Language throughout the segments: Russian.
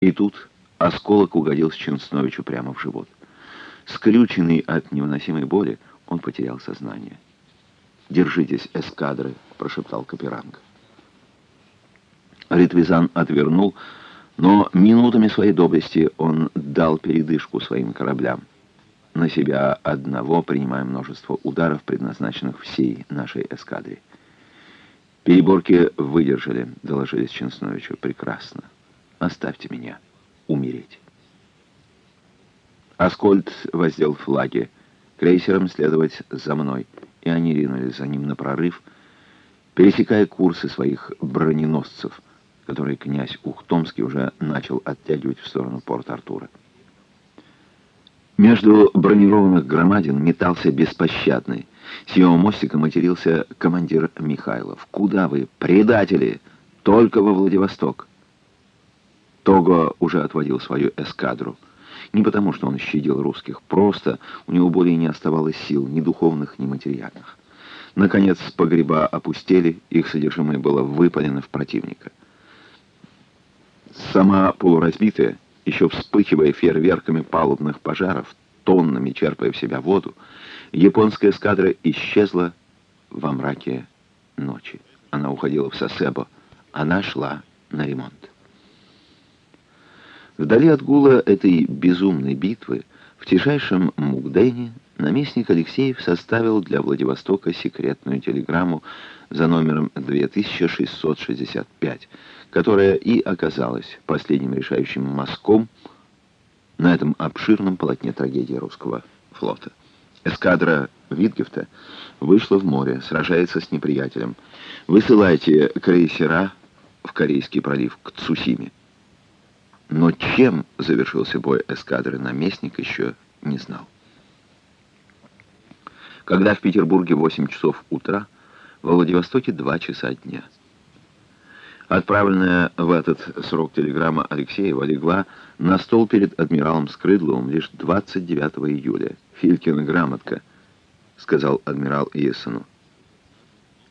И тут осколок угодил Ченсновичу прямо в живот. Скрюченный от невыносимой боли, он потерял сознание. «Держитесь, эскадры», — прошептал Каперанг. Ритвизан отвернул, но минутами своей доблести он дал передышку своим кораблям. На себя одного принимая множество ударов, предназначенных всей нашей эскадре. «Переборки выдержали», — доложили Ченсновичу. «Прекрасно. Оставьте меня умереть». Аскольд воздел флаги. Крейсером следовать за мной. И они ринулись за ним на прорыв, пересекая курсы своих броненосцев, которые князь Ухтомский уже начал оттягивать в сторону Порт-Артура. Между бронированных громадин метался беспощадный. С его мостика матерился командир Михайлов. «Куда вы, предатели? Только во Владивосток!» Того уже отводил свою эскадру. Не потому, что он щадил русских, просто у него более не оставалось сил, ни духовных, ни материальных. Наконец, погреба опустели, их содержимое было выпалено в противника. Сама полуразбитая, еще вспыхивая фейерверками палубных пожаров, тоннами черпая в себя воду, японская эскадра исчезла во мраке ночи. Она уходила в Сосебо, она шла на ремонт. Вдали от гула этой безумной битвы, в тишайшем Мугдене, наместник Алексеев составил для Владивостока секретную телеграмму за номером 2665, которая и оказалась последним решающим мазком на этом обширном полотне трагедии русского флота. Эскадра Витгефта вышла в море, сражается с неприятелем. Высылайте крейсера в Корейский пролив к Цусиме. Но чем завершился бой эскадры, наместник еще не знал. Когда в Петербурге 8 часов утра, во Владивостоке 2 часа дня. Отправленная в этот срок телеграмма Алексеева легла на стол перед адмиралом Скрыдловым лишь 29 июля. «Филькина грамотка», — сказал адмирал Иессену.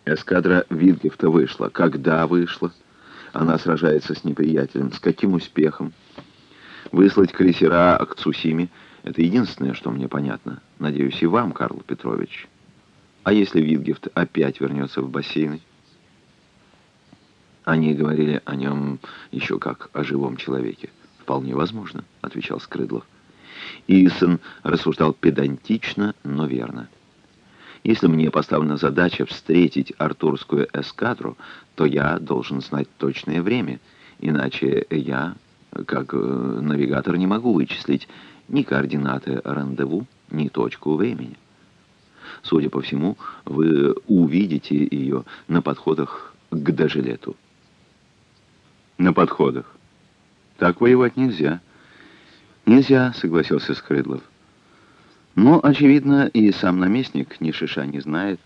Эскадра Вильгефта вышла. Когда вышла? Она сражается с неприятелем. С каким успехом? Выслать крейсера к Цусиме — это единственное, что мне понятно. Надеюсь, и вам, Карл Петрович. А если Витгефт опять вернется в бассейны? Они говорили о нем еще как о живом человеке. «Вполне возможно», — отвечал Скрыдлов. Иисон рассуждал педантично, но верно. Если мне поставлена задача встретить артурскую эскадру, то я должен знать точное время, иначе я, как э, навигатор, не могу вычислить ни координаты рандеву, ни точку времени. Судя по всему, вы увидите ее на подходах к Дажелету. На подходах. Так воевать нельзя. Нельзя, согласился Скрыдлов. Но, очевидно, и сам наместник ни шиша не знает,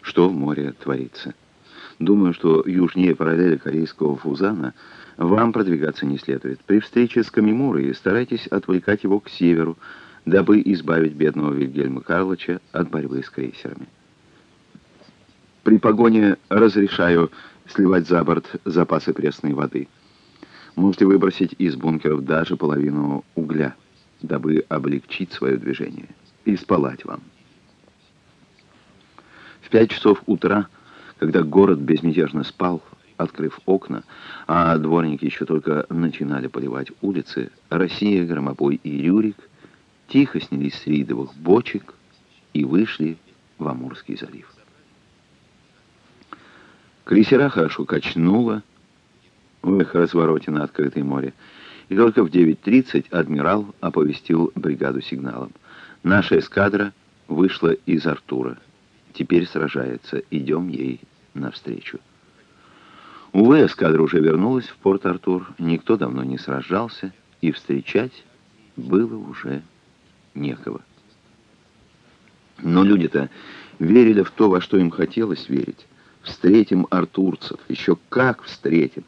что в море творится. Думаю, что южнее параллели корейского Фузана вам продвигаться не следует. При встрече с Камимурой старайтесь отвлекать его к северу, дабы избавить бедного Вильгельма Карловича от борьбы с крейсерами. При погоне разрешаю сливать за борт запасы пресной воды. Можете выбросить из бункеров даже половину угля, дабы облегчить свое движение и спалать вам. В пять часов утра, когда город безмятежно спал, открыв окна, а дворники еще только начинали поливать улицы, Россия, Громобой и Рюрик тихо снялись с рейдовых бочек и вышли в Амурский залив. Крейсера хорошо качнуло в их развороте на открытое море, и только в 9.30 адмирал оповестил бригаду сигналом. Наша эскадра вышла из Артура. Теперь сражается. Идем ей навстречу. Увы, эскадра уже вернулась в Порт-Артур. Никто давно не сражался, и встречать было уже некого. Но люди-то верили в то, во что им хотелось верить. Встретим артурцев. Еще как встретим.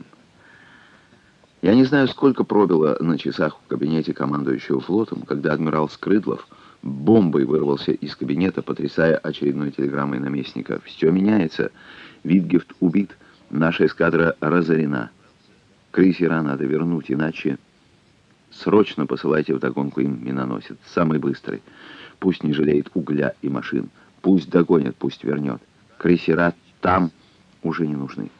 Я не знаю, сколько пробило на часах в кабинете командующего флотом, когда адмирал Скрыдлов бомбой вырвался из кабинета, потрясая очередной телеграммой наместника. «Все меняется. Витгефт убит. Наша эскадра разорена. Крейсера надо вернуть, иначе...» Срочно посылайте в догонку им миноносец, самый быстрый. Пусть не жалеет угля и машин. Пусть догонят, пусть вернет. Крейсера там уже не нужны.